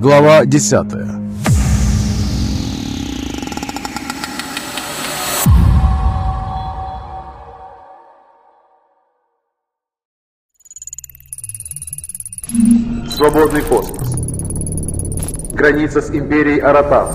Глава 10 Свободный космос. Граница с империей Аратан.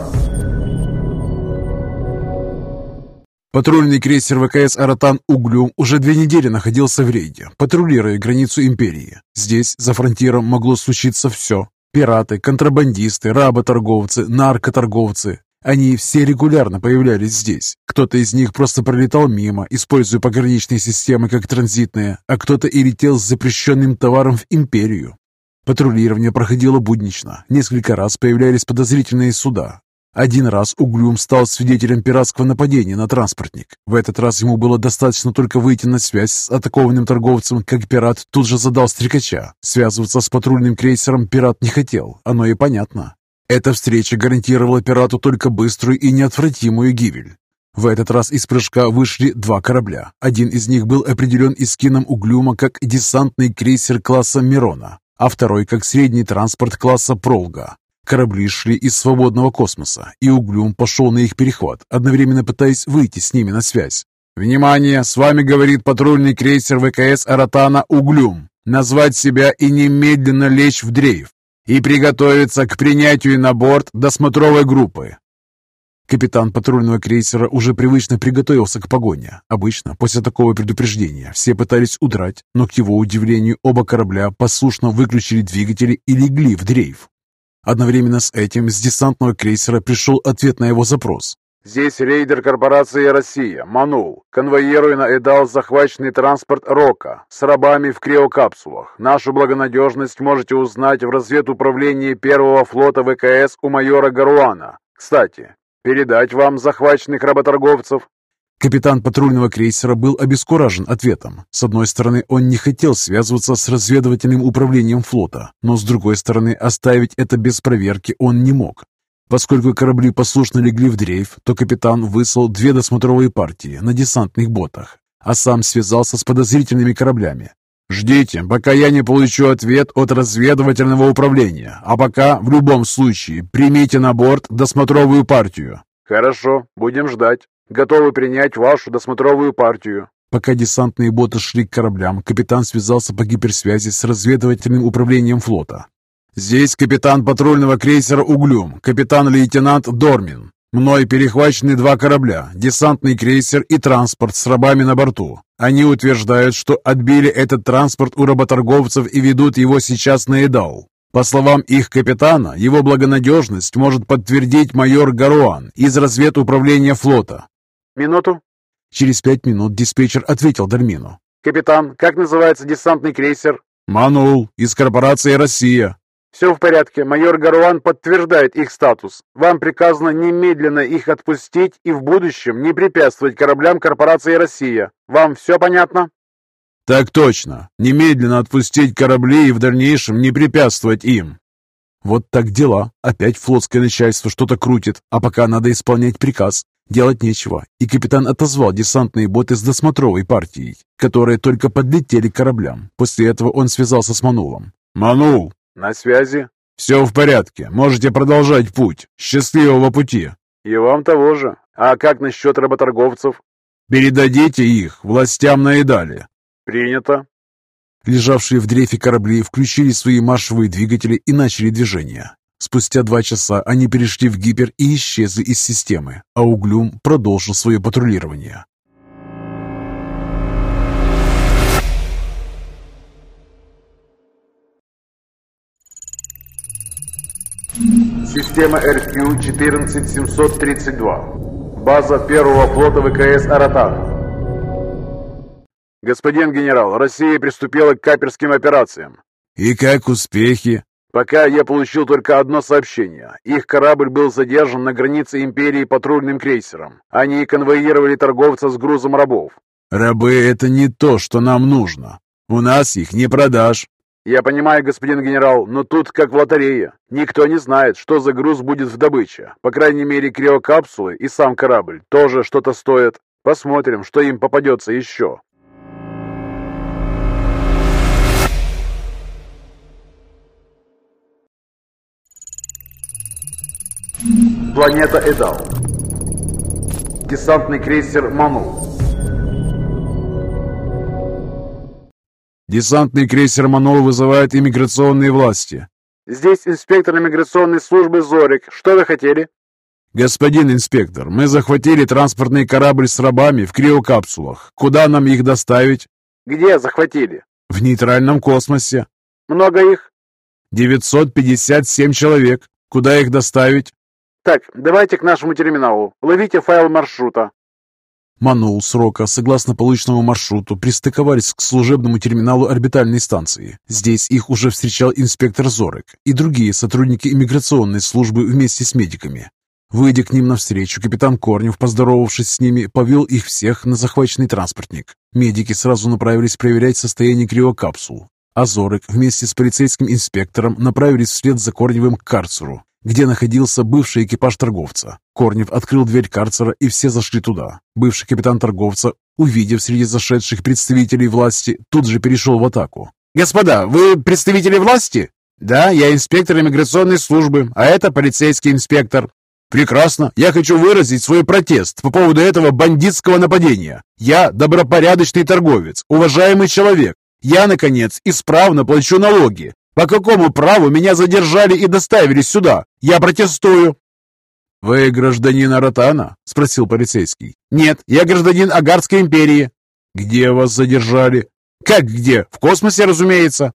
Патрульный крейсер ВКС «Аратан Углю» уже две недели находился в рейде, патрулируя границу империи. Здесь, за фронтиром, могло случиться все. Пираты, контрабандисты, работорговцы, наркоторговцы. Они все регулярно появлялись здесь. Кто-то из них просто пролетал мимо, используя пограничные системы как транзитные, а кто-то и летел с запрещенным товаром в империю. Патрулирование проходило буднично. Несколько раз появлялись подозрительные суда. Один раз Углюм стал свидетелем пиратского нападения на транспортник. В этот раз ему было достаточно только выйти на связь с атакованным торговцем, как пират тут же задал стрекача. Связываться с патрульным крейсером пират не хотел, оно и понятно. Эта встреча гарантировала пирату только быструю и неотвратимую гибель. В этот раз из прыжка вышли два корабля. Один из них был определен Искином Углюма как десантный крейсер класса «Мирона», а второй как средний транспорт класса «Пролга». Корабли шли из свободного космоса, и Углюм пошел на их перехват, одновременно пытаясь выйти с ними на связь. «Внимание! С вами говорит патрульный крейсер ВКС «Аратана» Углюм. Назвать себя и немедленно лечь в дрейф и приготовиться к принятию на борт досмотровой группы. Капитан патрульного крейсера уже привычно приготовился к погоне. Обычно, после такого предупреждения, все пытались удрать, но, к его удивлению, оба корабля послушно выключили двигатели и легли в дрейф. Одновременно с этим с десантного крейсера пришел ответ на его запрос. Здесь рейдер корпорации «Россия», Манул, конвоируя на Эдал захваченный транспорт «Рока» с рабами в криокапсулах. Нашу благонадежность можете узнать в разведуправлении первого флота ВКС у майора Гаруана. Кстати, передать вам захваченных работорговцев?» Капитан патрульного крейсера был обескуражен ответом. С одной стороны, он не хотел связываться с разведывательным управлением флота, но с другой стороны, оставить это без проверки он не мог. Поскольку корабли послушно легли в дрейф, то капитан выслал две досмотровые партии на десантных ботах, а сам связался с подозрительными кораблями. «Ждите, пока я не получу ответ от разведывательного управления, а пока, в любом случае, примите на борт досмотровую партию». «Хорошо, будем ждать. Готовы принять вашу досмотровую партию». Пока десантные боты шли к кораблям, капитан связался по гиперсвязи с разведывательным управлением флота. «Здесь капитан патрульного крейсера «Углюм», капитан-лейтенант Дормин. Мной перехвачены два корабля, десантный крейсер и транспорт с рабами на борту. Они утверждают, что отбили этот транспорт у работорговцев и ведут его сейчас на Эдал. По словам их капитана, его благонадежность может подтвердить майор Гаруан из разведуправления флота. «Минуту». Через пять минут диспетчер ответил Дармину. «Капитан, как называется десантный крейсер?» «Манул, из корпорации «Россия». «Все в порядке. Майор Гаруан подтверждает их статус. Вам приказано немедленно их отпустить и в будущем не препятствовать кораблям корпорации «Россия». Вам все понятно?» «Так точно. Немедленно отпустить корабли и в дальнейшем не препятствовать им». Вот так дела. Опять флотское начальство что-то крутит, а пока надо исполнять приказ. Делать нечего, и капитан отозвал десантные боты с досмотровой партией, которые только подлетели к кораблям. После этого он связался с Манулом. «Манул, «На связи?» «Все в порядке. Можете продолжать путь. Счастливого пути!» «И вам того же. А как насчет работорговцев?» «Передадите их властям на Идале». «Принято». Лежавшие в дрейфе корабли включили свои маршевые двигатели и начали движение. Спустя два часа они перешли в гипер и исчезли из системы, а Углюм продолжил свое патрулирование. Система RQ-14732. База первого флота ВКС «Аратан». Господин генерал, Россия приступила к каперским операциям. И как успехи? Пока я получил только одно сообщение. Их корабль был задержан на границе империи патрульным крейсером. Они конвоировали торговца с грузом рабов. Рабы — это не то, что нам нужно. У нас их не продашь. «Я понимаю, господин генерал, но тут как в лотерее. Никто не знает, что за груз будет в добыче. По крайней мере, криокапсулы и сам корабль тоже что-то стоят. Посмотрим, что им попадется еще». Планета Эдал. Десантный крейсер «Манул». Десантный крейсер «Манол» вызывает иммиграционные власти. Здесь инспектор иммиграционной службы «Зорик». Что вы хотели? Господин инспектор, мы захватили транспортный корабль с рабами в криокапсулах. Куда нам их доставить? Где захватили? В нейтральном космосе. Много их? 957 человек. Куда их доставить? Так, давайте к нашему терминалу. Ловите файл маршрута. Манул срока, согласно полученному маршруту, пристыковались к служебному терминалу орбитальной станции. Здесь их уже встречал инспектор Зорек и другие сотрудники иммиграционной службы вместе с медиками. Выйдя к ним навстречу, капитан Корнев, поздоровавшись с ними, повел их всех на захваченный транспортник. Медики сразу направились проверять состояние криокапсул, а Зорек вместе с полицейским инспектором направились вслед за Корневым к карцеру, где находился бывший экипаж торговца. Корнев открыл дверь карцера, и все зашли туда. Бывший капитан торговца, увидев среди зашедших представителей власти, тут же перешел в атаку. «Господа, вы представители власти?» «Да, я инспектор иммиграционной службы, а это полицейский инспектор». «Прекрасно. Я хочу выразить свой протест по поводу этого бандитского нападения. Я добропорядочный торговец, уважаемый человек. Я, наконец, исправно плачу налоги. По какому праву меня задержали и доставили сюда? Я протестую!» «Вы гражданин Аратана?» – спросил полицейский. «Нет, я гражданин Агарской империи». «Где вас задержали?» «Как где? В космосе, разумеется».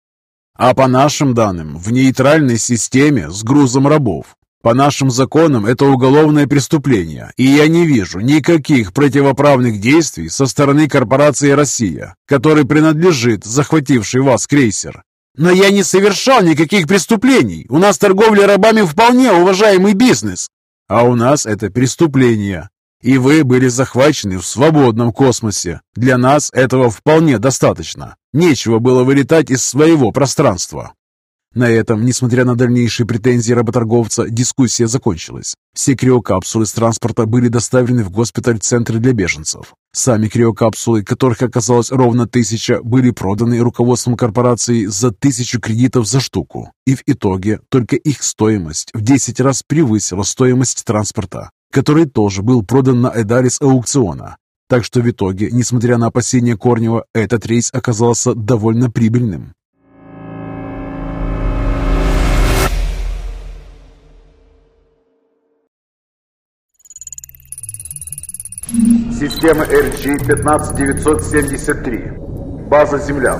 «А по нашим данным, в нейтральной системе с грузом рабов. По нашим законам это уголовное преступление, и я не вижу никаких противоправных действий со стороны корпорации «Россия», которой принадлежит захвативший вас крейсер. Но я не совершал никаких преступлений. У нас торговля рабами вполне уважаемый бизнес. А у нас это преступление. И вы были захвачены в свободном космосе. Для нас этого вполне достаточно. Нечего было вылетать из своего пространства. На этом, несмотря на дальнейшие претензии работорговца, дискуссия закончилась. Все криокапсулы с транспорта были доставлены в госпиталь-центр для беженцев. Сами криокапсулы, которых оказалось ровно тысяча, были проданы руководством корпорации за тысячу кредитов за штуку. И в итоге только их стоимость в 10 раз превысила стоимость транспорта, который тоже был продан на Эдарис аукциона. Так что в итоге, несмотря на опасения Корнева, этот рейс оказался довольно прибыльным. Система RG-15973. База Земля.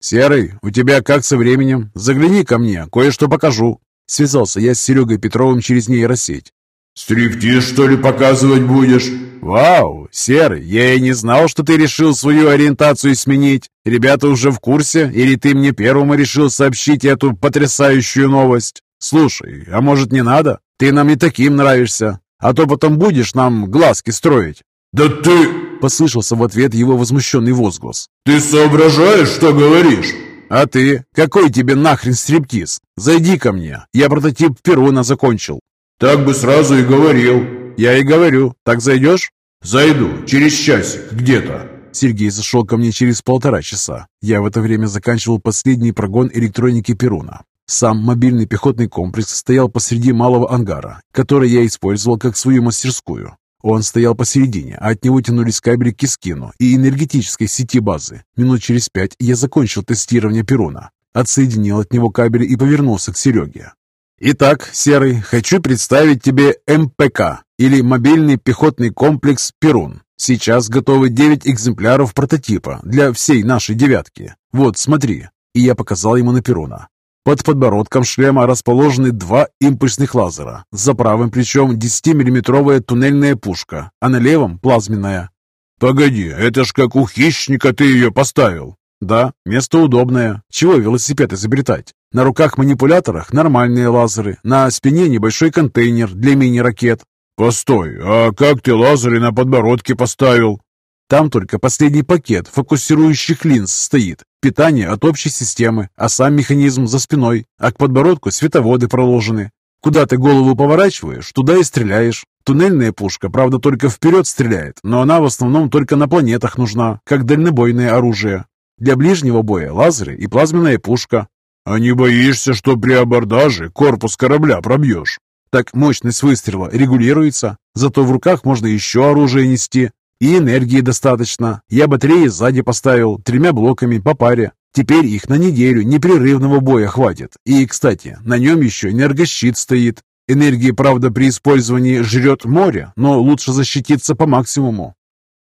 «Серый, у тебя как со временем? Загляни ко мне, кое-что покажу». Связался я с Серегой Петровым через нейросеть. «Стриптиз, что ли, показывать будешь?» «Вау, Серый, я и не знал, что ты решил свою ориентацию сменить. Ребята уже в курсе, или ты мне первому решил сообщить эту потрясающую новость? Слушай, а может не надо? Ты нам и таким нравишься, а то потом будешь нам глазки строить». «Да ты...» — послышался в ответ его возмущенный возглас. «Ты соображаешь, что говоришь?» «А ты? Какой тебе нахрен стриптиз? Зайди ко мне, я прототип Перуна закончил». «Так бы сразу и говорил». «Я и говорю. Так зайдешь?» «Зайду. Через часик. Где-то». Сергей зашел ко мне через полтора часа. Я в это время заканчивал последний прогон электроники Перуна. Сам мобильный пехотный комплекс стоял посреди малого ангара, который я использовал как свою мастерскую. Он стоял посередине, а от него тянулись кабели к Кискину и энергетической сети базы. Минут через пять я закончил тестирование Перуна, отсоединил от него кабели и повернулся к Сереге. «Итак, Серый, хочу представить тебе МПК, или мобильный пехотный комплекс «Перун». Сейчас готовы 9 экземпляров прототипа для всей нашей девятки. Вот, смотри». И я показал ему на Перуна. Под подбородком шлема расположены два импульсных лазера. За правым плечом 10-миллиметровая туннельная пушка, а на левом плазменная. «Погоди, это ж как у хищника ты ее поставил!» «Да, место удобное. Чего велосипед изобретать? На руках-манипуляторах нормальные лазеры, на спине небольшой контейнер для мини-ракет». «Постой, а как ты лазеры на подбородке поставил?» Там только последний пакет фокусирующих линз стоит. Питание от общей системы, а сам механизм за спиной, а к подбородку световоды проложены. Куда ты голову поворачиваешь, туда и стреляешь. Туннельная пушка, правда, только вперед стреляет, но она в основном только на планетах нужна, как дальнобойное оружие. Для ближнего боя лазеры и плазменная пушка. «А не боишься, что при абордаже корпус корабля пробьешь?» Так мощность выстрела регулируется, зато в руках можно еще оружие нести. И энергии достаточно. Я батареи сзади поставил, тремя блоками по паре. Теперь их на неделю непрерывного боя хватит. И, кстати, на нем еще энергощит стоит. Энергии, правда, при использовании жрет море, но лучше защититься по максимуму.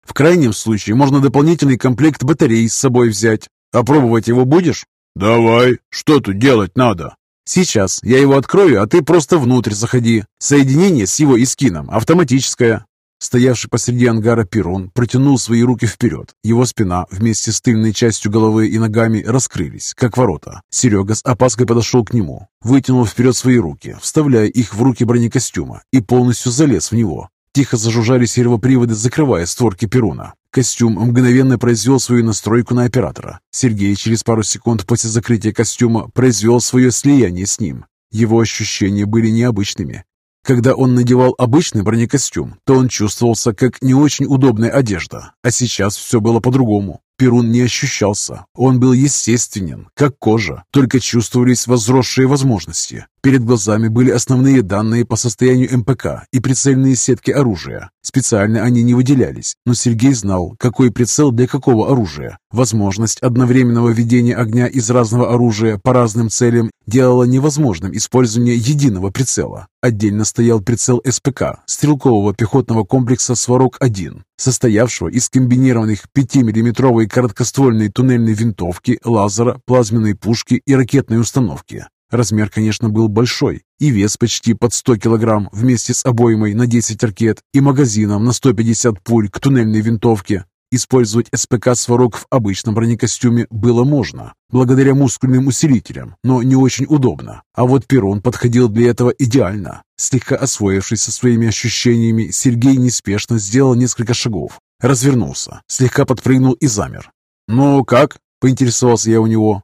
В крайнем случае можно дополнительный комплект батарей с собой взять. Опробовать его будешь? «Давай. Что тут делать надо?» «Сейчас. Я его открою, а ты просто внутрь заходи. Соединение с его искином автоматическое». Стоявший посреди ангара Перун протянул свои руки вперед. Его спина вместе с тыльной частью головы и ногами раскрылись, как ворота. Серега с опаской подошел к нему, вытянул вперед свои руки, вставляя их в руки бронекостюма и полностью залез в него. Тихо зажужжали сервоприводы, закрывая створки Перуна. Костюм мгновенно произвел свою настройку на оператора. Сергей через пару секунд после закрытия костюма произвел свое слияние с ним. Его ощущения были необычными. Когда он надевал обычный бронекостюм, то он чувствовался как не очень удобная одежда, а сейчас все было по-другому. Перун не ощущался. Он был естественен, как кожа, только чувствовались возросшие возможности. Перед глазами были основные данные по состоянию МПК и прицельные сетки оружия. Специально они не выделялись, но Сергей знал, какой прицел для какого оружия. Возможность одновременного ведения огня из разного оружия по разным целям делала невозможным использование единого прицела. Отдельно стоял прицел СПК, стрелкового пехотного комплекса «Сварог-1», состоявшего из комбинированных 5-миллиметровой короткоствольной туннельной винтовки, лазера, плазменной пушки и ракетной установки. Размер, конечно, был большой, и вес почти под 100 килограмм вместе с обоймой на 10 ракет и магазином на 150 пуль к туннельной винтовке. Использовать СПК «Сварог» в обычном бронекостюме было можно, благодаря мускульным усилителям, но не очень удобно. А вот перрон подходил для этого идеально. Слегка освоившись со своими ощущениями, Сергей неспешно сделал несколько шагов, развернулся, слегка подпрыгнул и замер. «Ну как?» – поинтересовался я у него.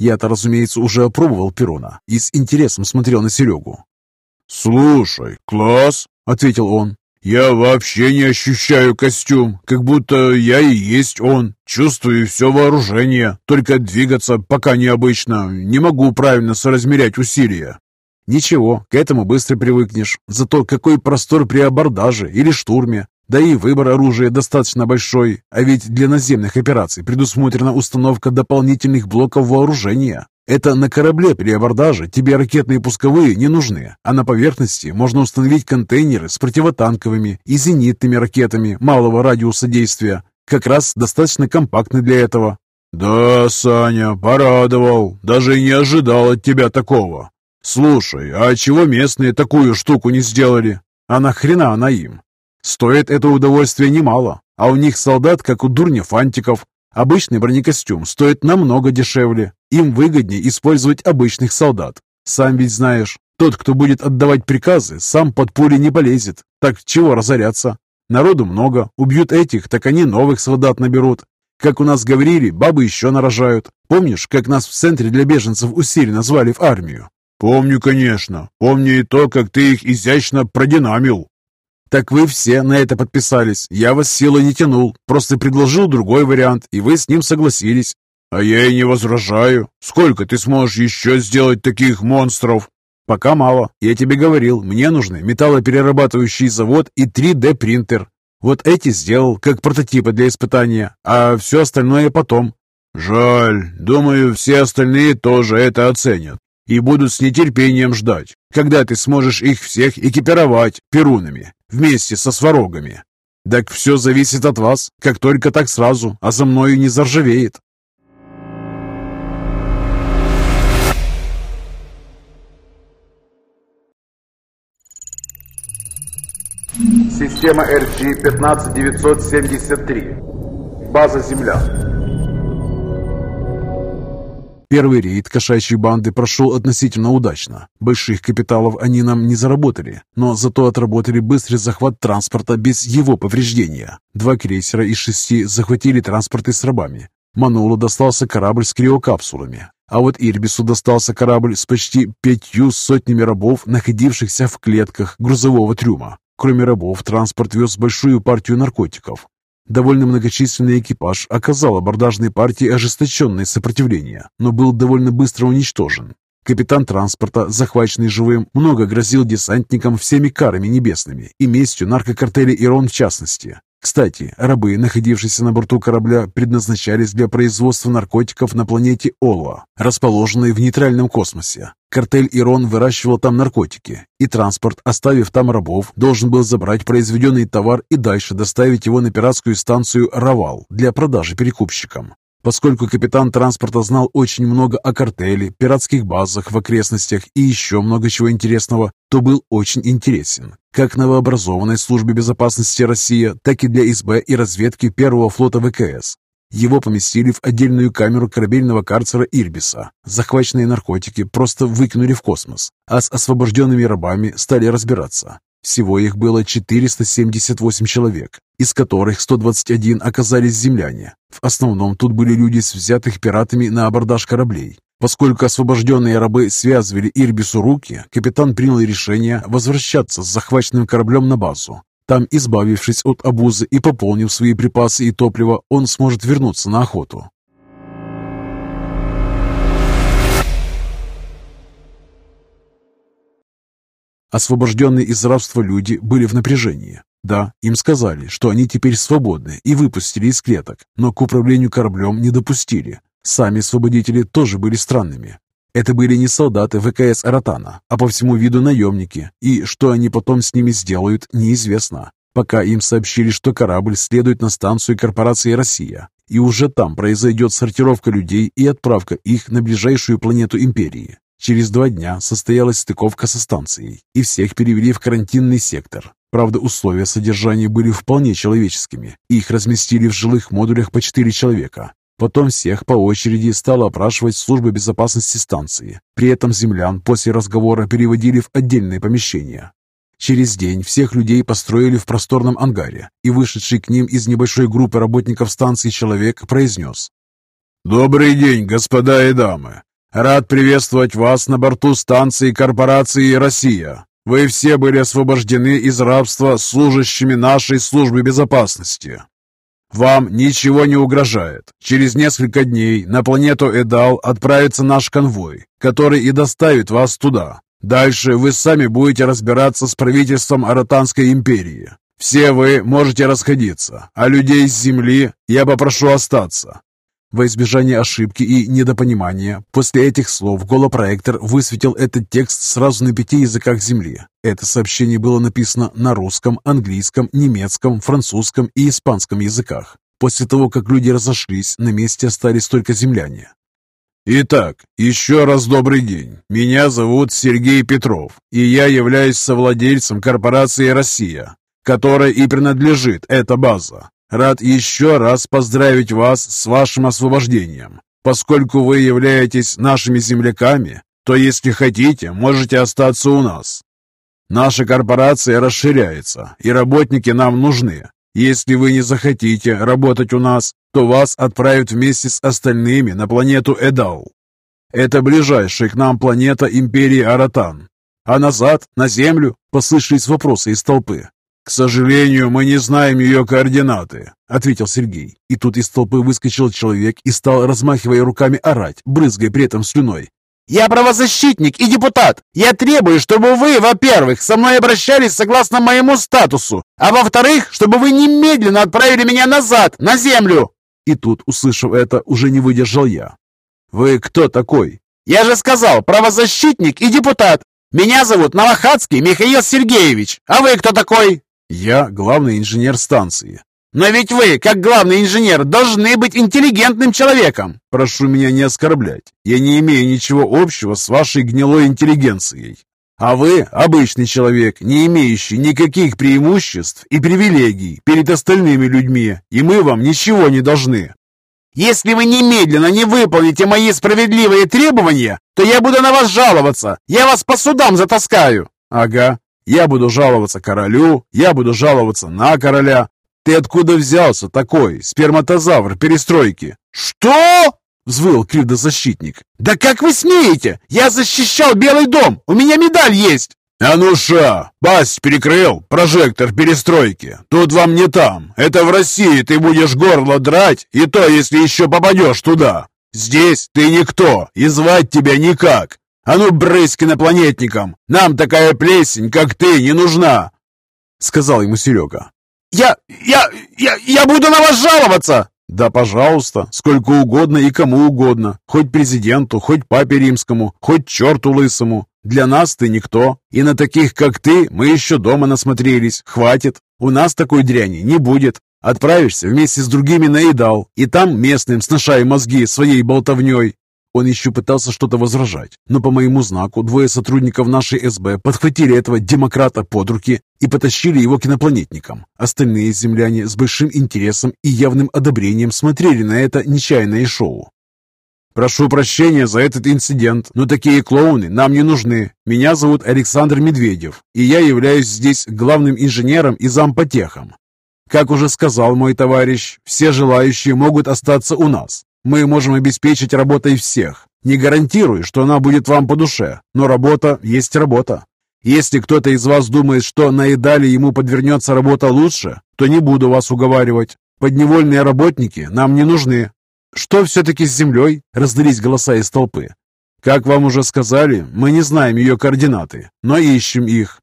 Я-то, разумеется, уже опробовал перрона и с интересом смотрел на Серегу. «Слушай, класс!» – ответил он. «Я вообще не ощущаю костюм, как будто я и есть он. Чувствую все вооружение, только двигаться пока необычно. Не могу правильно соразмерять усилия». «Ничего, к этому быстро привыкнешь. Зато какой простор при абордаже или штурме. Да и выбор оружия достаточно большой, а ведь для наземных операций предусмотрена установка дополнительных блоков вооружения. Это на корабле при абордаже тебе ракетные пусковые не нужны, а на поверхности можно установить контейнеры с противотанковыми и зенитными ракетами малого радиуса действия. Как раз достаточно компактны для этого. «Да, Саня, порадовал. Даже не ожидал от тебя такого. Слушай, а чего местные такую штуку не сделали? А нахрена она им? Стоит это удовольствие немало, а у них солдат, как у дурня фантиков. Обычный бронекостюм стоит намного дешевле. Им выгоднее использовать обычных солдат. Сам ведь знаешь, тот, кто будет отдавать приказы, сам под пули не полезет. Так чего разоряться? Народу много, убьют этих, так они новых солдат наберут. Как у нас говорили, бабы еще нарожают. Помнишь, как нас в центре для беженцев усиленно звали в армию? Помню, конечно. Помню и то, как ты их изящно продинамил. «Так вы все на это подписались. Я вас силой не тянул. Просто предложил другой вариант, и вы с ним согласились». «А я и не возражаю. Сколько ты сможешь еще сделать таких монстров?» «Пока мало. Я тебе говорил, мне нужны металлоперерабатывающий завод и 3D-принтер. Вот эти сделал, как прототипы для испытания, а все остальное потом». «Жаль. Думаю, все остальные тоже это оценят и будут с нетерпением ждать, когда ты сможешь их всех экипировать перунами вместе со сварогами. Так все зависит от вас, как только так сразу, а за мною не заржавеет. Система RG-15973. База Земля. Первый рейд кошачьей банды прошел относительно удачно. Больших капиталов они нам не заработали, но зато отработали быстрый захват транспорта без его повреждения. Два крейсера из шести захватили транспорты с рабами. Манулу достался корабль с криокапсулами, а вот Ирбису достался корабль с почти пятью сотнями рабов, находившихся в клетках грузового трюма. Кроме рабов, транспорт вез большую партию наркотиков. Довольно многочисленный экипаж оказал абордажной партии ожесточенное сопротивление, но был довольно быстро уничтожен. Капитан транспорта, захваченный живым, много грозил десантникам всеми карами небесными и местью наркокартеля Ирон в частности. Кстати, рабы, находившиеся на борту корабля, предназначались для производства наркотиков на планете Ола, расположенной в нейтральном космосе. Картель Ирон выращивал там наркотики, и транспорт, оставив там рабов, должен был забрать произведенный товар и дальше доставить его на пиратскую станцию «Равал» для продажи перекупщикам. Поскольку капитан транспорта знал очень много о картеле, пиратских базах в окрестностях и еще много чего интересного, то был очень интересен. Как новообразованной службе безопасности России, так и для СБ и разведки первого флота ВКС. Его поместили в отдельную камеру корабельного карцера Ирбиса. Захваченные наркотики просто выкинули в космос, а с освобожденными рабами стали разбираться. Всего их было 478 человек, из которых 121 оказались земляне. В основном тут были люди с взятых пиратами на абордаж кораблей. Поскольку освобожденные рабы связывали Ирбису руки, капитан принял решение возвращаться с захваченным кораблем на базу. Там, избавившись от обузы и пополнив свои припасы и топливо, он сможет вернуться на охоту. Освобожденные из рабства люди были в напряжении. Да, им сказали, что они теперь свободны и выпустили из клеток, но к управлению кораблем не допустили. Сами освободители тоже были странными. Это были не солдаты ВКС Аратана, а по всему виду наемники, и что они потом с ними сделают, неизвестно. Пока им сообщили, что корабль следует на станцию корпорации «Россия», и уже там произойдет сортировка людей и отправка их на ближайшую планету Империи. Через два дня состоялась стыковка со станцией, и всех перевели в карантинный сектор. Правда, условия содержания были вполне человеческими. Их разместили в жилых модулях по четыре человека. Потом всех по очереди стала опрашивать служба безопасности станции. При этом землян после разговора переводили в отдельные помещения. Через день всех людей построили в просторном ангаре, и вышедший к ним из небольшой группы работников станции человек произнес. «Добрый день, господа и дамы! Рад приветствовать вас на борту станции корпорации «Россия». Вы все были освобождены из рабства служащими нашей службы безопасности. Вам ничего не угрожает. Через несколько дней на планету Эдал отправится наш конвой, который и доставит вас туда. Дальше вы сами будете разбираться с правительством Аратанской империи. Все вы можете расходиться, а людей с Земли я попрошу остаться. Во избежание ошибки и недопонимания, после этих слов голопроектор высветил этот текст сразу на пяти языках Земли. Это сообщение было написано на русском, английском, немецком, французском и испанском языках. После того, как люди разошлись, на месте остались только земляне. Итак, еще раз добрый день. Меня зовут Сергей Петров, и я являюсь совладельцем корпорации «Россия», которой и принадлежит эта база. Рад еще раз поздравить вас с вашим освобождением. Поскольку вы являетесь нашими земляками, то если хотите, можете остаться у нас. Наша корпорация расширяется, и работники нам нужны. Если вы не захотите работать у нас, то вас отправят вместе с остальными на планету Эдал. Это ближайшая к нам планета Империи Аратан. А назад, на Землю, послышались вопросы из толпы. «К сожалению, мы не знаем ее координаты», — ответил Сергей. И тут из толпы выскочил человек и стал, размахивая руками, орать, брызгая при этом слюной. «Я правозащитник и депутат! Я требую, чтобы вы, во-первых, со мной обращались согласно моему статусу, а во-вторых, чтобы вы немедленно отправили меня назад, на землю!» И тут, услышав это, уже не выдержал я. «Вы кто такой?» «Я же сказал, правозащитник и депутат! Меня зовут Новохадский Михаил Сергеевич, а вы кто такой?» Я главный инженер станции. Но ведь вы, как главный инженер, должны быть интеллигентным человеком. Прошу меня не оскорблять. Я не имею ничего общего с вашей гнилой интеллигенцией. А вы обычный человек, не имеющий никаких преимуществ и привилегий перед остальными людьми, и мы вам ничего не должны. Если вы немедленно не выполните мои справедливые требования, то я буду на вас жаловаться. Я вас по судам затаскаю. Ага, я буду жаловаться королю, я буду жаловаться на короля. Ты откуда взялся такой, сперматозавр перестройки? Что? Взвыл кривдозащитник. Да как вы смеете? Я защищал Белый дом, у меня медаль есть. «А ну ша! Пасть перекрыл! Прожектор перестройки! Тут вам не там! Это в России ты будешь горло драть, и то, если еще попадешь туда! Здесь ты никто, и звать тебя никак! А ну брысь инопланетникам! Нам такая плесень, как ты, не нужна!» Сказал ему Серега. «Я... я... я... я буду на вас жаловаться!» «Да, пожалуйста, сколько угодно и кому угодно, хоть президенту, хоть папе римскому, хоть черту лысому. Для нас ты никто, и на таких, как ты, мы еще дома насмотрелись, хватит. У нас такой дряни не будет. Отправишься вместе с другими на Идал, и там местным сношай мозги своей болтовней. Он еще пытался что-то возражать, но по моему знаку двое сотрудников нашей СБ подхватили этого демократа под руки и потащили его к инопланетникам. Остальные земляне с большим интересом и явным одобрением смотрели на это нечаянное шоу. «Прошу прощения за этот инцидент, но такие клоуны нам не нужны. Меня зовут Александр Медведев, и я являюсь здесь главным инженером и зампотехом. Как уже сказал мой товарищ, все желающие могут остаться у нас. Мы можем обеспечить работой всех. Не гарантирую, что она будет вам по душе, но работа есть работа. Если кто-то из вас думает, что на Идале ему подвернется работа лучше, то не буду вас уговаривать. Подневольные работники нам не нужны. Что все-таки с землей? Раздались голоса из толпы. Как вам уже сказали, мы не знаем ее координаты, но ищем их.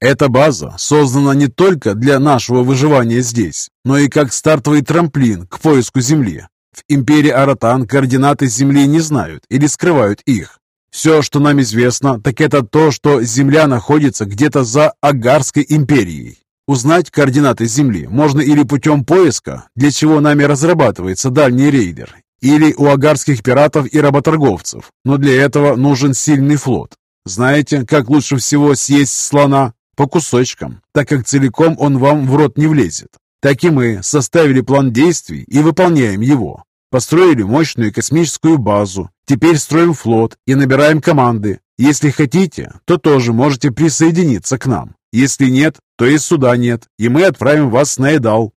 Эта база создана не только для нашего выживания здесь, но и как стартовый трамплин к поиску Земли. В империи Аратан координаты Земли не знают или скрывают их. Все, что нам известно, так это то, что Земля находится где-то за Агарской империей. Узнать координаты Земли можно или путем поиска, для чего нами разрабатывается дальний рейдер, или у агарских пиратов и работорговцев, но для этого нужен сильный флот. Знаете, как лучше всего съесть слона? По кусочкам, так как целиком он вам в рот не влезет. Так и мы составили план действий и выполняем его. Построили мощную космическую базу, теперь строим флот и набираем команды. Если хотите, то тоже можете присоединиться к нам. Если нет, то и суда нет, и мы отправим вас на Эдал.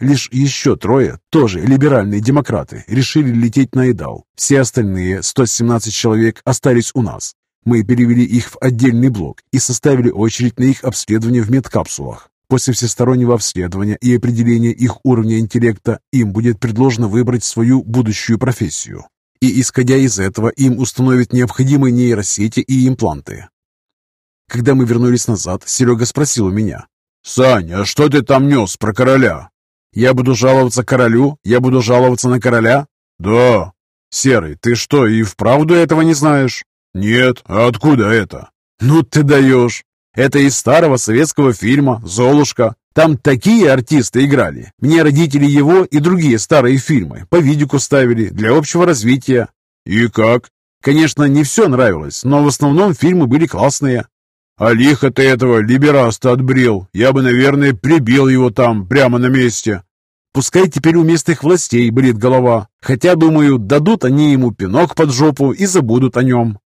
Лишь еще трое, тоже либеральные демократы, решили лететь на Эдал. Все остальные, 117 человек, остались у нас. Мы перевели их в отдельный блок и составили очередь на их обследование в медкапсулах. После всестороннего обследования и определения их уровня интеллекта им будет предложено выбрать свою будущую профессию. И исходя из этого им установят необходимые нейросети и импланты. Когда мы вернулись назад, Серега спросил у меня. «Саня, а что ты там нес про короля?» «Я буду жаловаться королю? Я буду жаловаться на короля?» «Да». «Серый, ты что, и вправду этого не знаешь?» «Нет, а откуда это?» «Ну ты даешь! Это из старого советского фильма «Золушка». Там такие артисты играли. Мне родители его и другие старые фильмы по видику ставили для общего развития. И как? Конечно, не все нравилось, но в основном фильмы были классные. А лихо ты этого либераста отбрил. Я бы, наверное, прибил его там, прямо на месте. Пускай теперь у местных властей болит голова. Хотя, думаю, дадут они ему пинок под жопу и забудут о нем.